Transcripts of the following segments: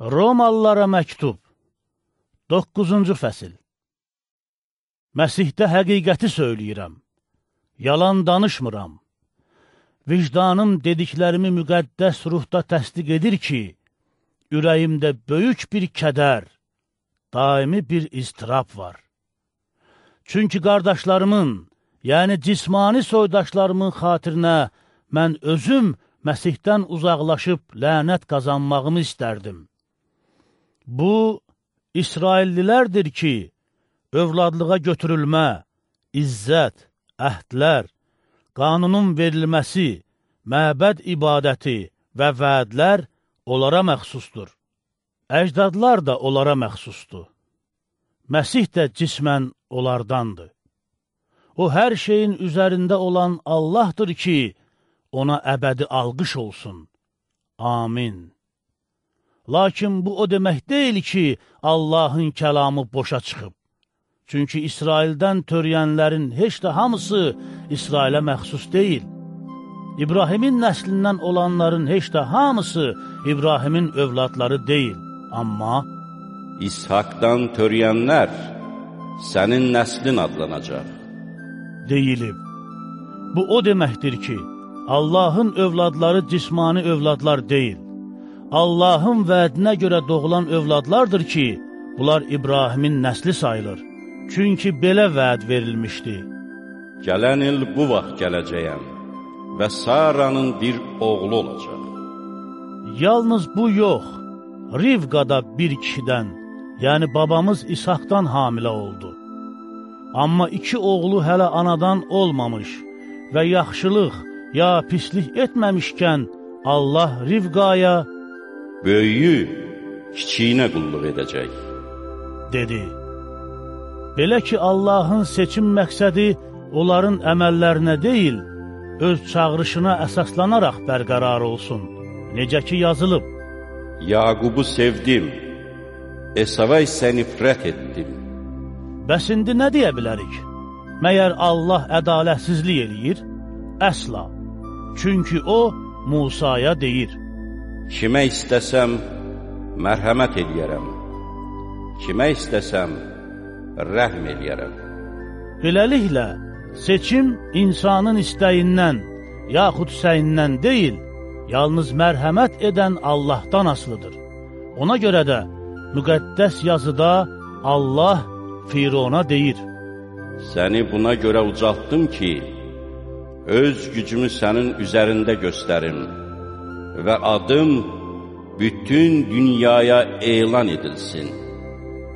Romalılara məktub 9-cu fəsil Məsihdə həqiqəti söyləyirəm, yalan danışmıram. Vicdanım dediklərimi müqəddəs ruhda təsdiq edir ki, ürəyimdə böyük bir kədər, daimi bir iztirab var. Çünki qardaşlarımın, yəni cismani soydaşlarımın xatirinə mən özüm Məsihdən uzaqlaşıb lənət qazanmağımı istərdim. Bu, İsraillilərdir ki, övladlığa götürülmə, izzət, əhdlər, qanunun verilməsi, məbəd ibadəti və vədlər onlara məxsusdur. Əcdadlar da onlara məxsusdur. Məsih də cismən onlardandır. O, hər şeyin üzərində olan Allahdır ki, ona əbədi alqış olsun. Amin. Lakin bu o demək deyil ki, Allahın kəlamı boşa çıxıb. Çünki İsraildən törəyənlərin heç də hamısı İsrailə məxsus deyil. İbrahimin nəslindən olanların heç də hamısı İbrahimin övladları deyil. Amma İshakdan törəyənlər sənin nəslin adlanacaq. Deyilib. Bu o deməkdir ki, Allahın övladları cismani övladlar deyil. Allahın vədinə görə doğulan övladlardır ki, bunlar İbrahimin nəsli sayılır. Çünki belə vəd verilmişdi. Gələn il bu vaxt gələcəyəm və Saranın bir oğlu olacaq. Yalnız bu yox, Rivqada bir kişidən, yəni babamız İshakdan hamilə oldu. Amma iki oğlu hələ anadan olmamış və yaxşılıq ya pislik etməmişkən Allah Rivqaya böyüyü kiçiyinə qulluq edəcək. Dedi, belə ki, Allahın seçim məqsədi onların əməllərinə deyil, öz çağrışına əsaslanaraq bərqərar olsun. Necə ki, yazılıb. Yaqubu sevdim, Esava isə nifrət etdim. Bəs indi nə deyə bilərik? Məyər Allah ədalətsizlik eləyir? Əsla. Çünki o, Musaya deyir. Kimə istəsəm, mərhəmət eləyərəm. Kimə istəsəm, rəhm eləyərəm. Beləliklə, seçim insanın istəyindən, yaxud səyindən deyil, yalnız mərhəmət edən Allahdan asılıdır. Ona görə də müqəddəs yazıda Allah Firona deyir, Səni buna görə ucaltdım ki, öz gücümü sənin üzərində göstərim və adım bütün dünyaya elan edilsin.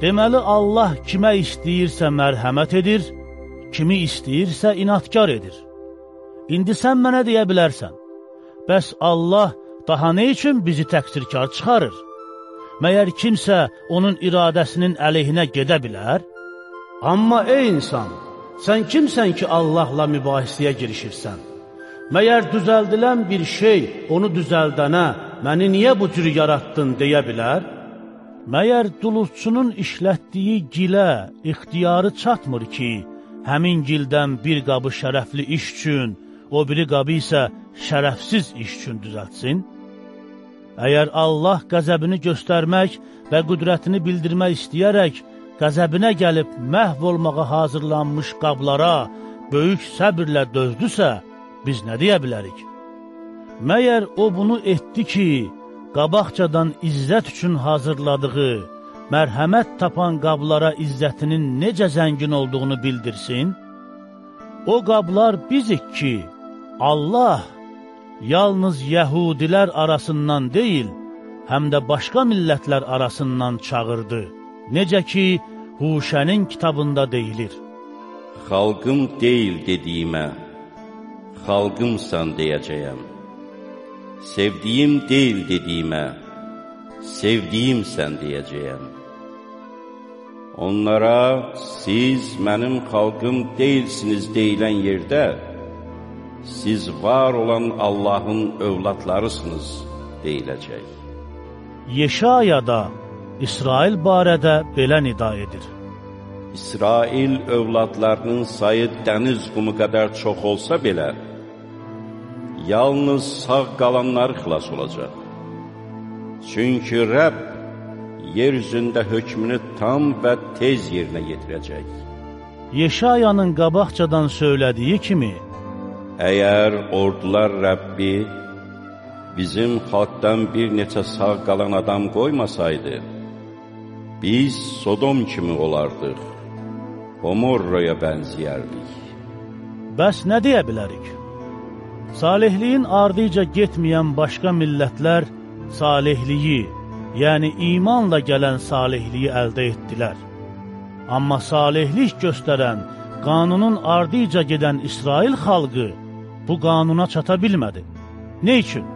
Deməli, Allah kimə istəyirsə mərhəmət edir, kimi istəyirsə inatkar edir. İndi sən mənə deyə bilərsən, bəs Allah daha nə üçün bizi təqsirkar çıxarır? Məyər kimsə onun iradəsinin əleyhinə gedə bilər? Amma ey insan, sən kimsən ki, Allahla mübahisəyə girişirsən? Məyər düzəldilən bir şey onu düzəldənə, məni niyə bu cür yaratdın deyə bilər? Məyər duluzçunun işlətdiyi gilə ixtiyarı çatmır ki, həmin gildən bir qabı şərəfli iş üçün, o biri qabı isə şərəfsiz iş üçün düzəltsin? Əgər Allah qəzəbini göstərmək və qüdrətini bildirmək istəyərək, qəzəbinə gəlib məhv olmağa hazırlanmış qablara böyük səbirlə dözdüsə, biz nə deyə bilərik? Məyər o bunu etdi ki, qabaqcadan izzət üçün hazırladığı, mərhəmət tapan qablara izzətinin necə zəngin olduğunu bildirsin? O qablar bizik ki, Allah yalnız yəhudilər arasından deyil, həm də başqa millətlər arasından çağırdı. Necə ki, Huşənin kitabında deyilir. Xalqım deyil dediyimə, xalqımsan deyəcəyəm. Sevdiyim deyil dediyimə, sevdiyimsən deyəcəyəm. Onlara siz mənim xalqım deyilsiniz deyilən yerdə, siz var olan Allahın övladlarısınız deyiləcək. Yeşayada İsrail barədə belə nida edir. İsrail övladlarının sayı dəniz qumu qədər çox olsa belə, yalnız sağ qalanlar xilas olacaq. Çünki Rəbb yer üzündə hökmünü tam və tez yerinə yetirəcək. Yeşayanın qabaqcadan söylədiyi kimi, Əgər ordular Rəbbi bizim xalqdan bir neçə sağ qalan adam qoymasaydı, biz Sodom kimi olardıq, Gomorraya bənziyərdik. bəs nə deyə bilərik? Salihliyin ardıca getməyən başqa millətlər salihliyi, yəni imanla gələn salihliyi əldə etdilər. Amma salihlik göstərən, qanunun ardıca gedən İsrail xalqı bu qanuna çata bilmədi. Nə üçün?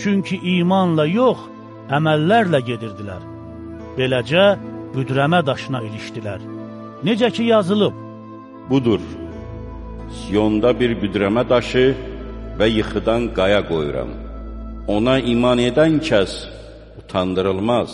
Çünki imanla yox, əməllərlə gedirdilər. Beləcə, büdrəmə daşına ilişdilər. Necə ki yazılıb, Budur, Siyonda bir büdrəmə daşı və yıxıdan qaya qoyuram. Ona iman edən kəs utandırılmaz.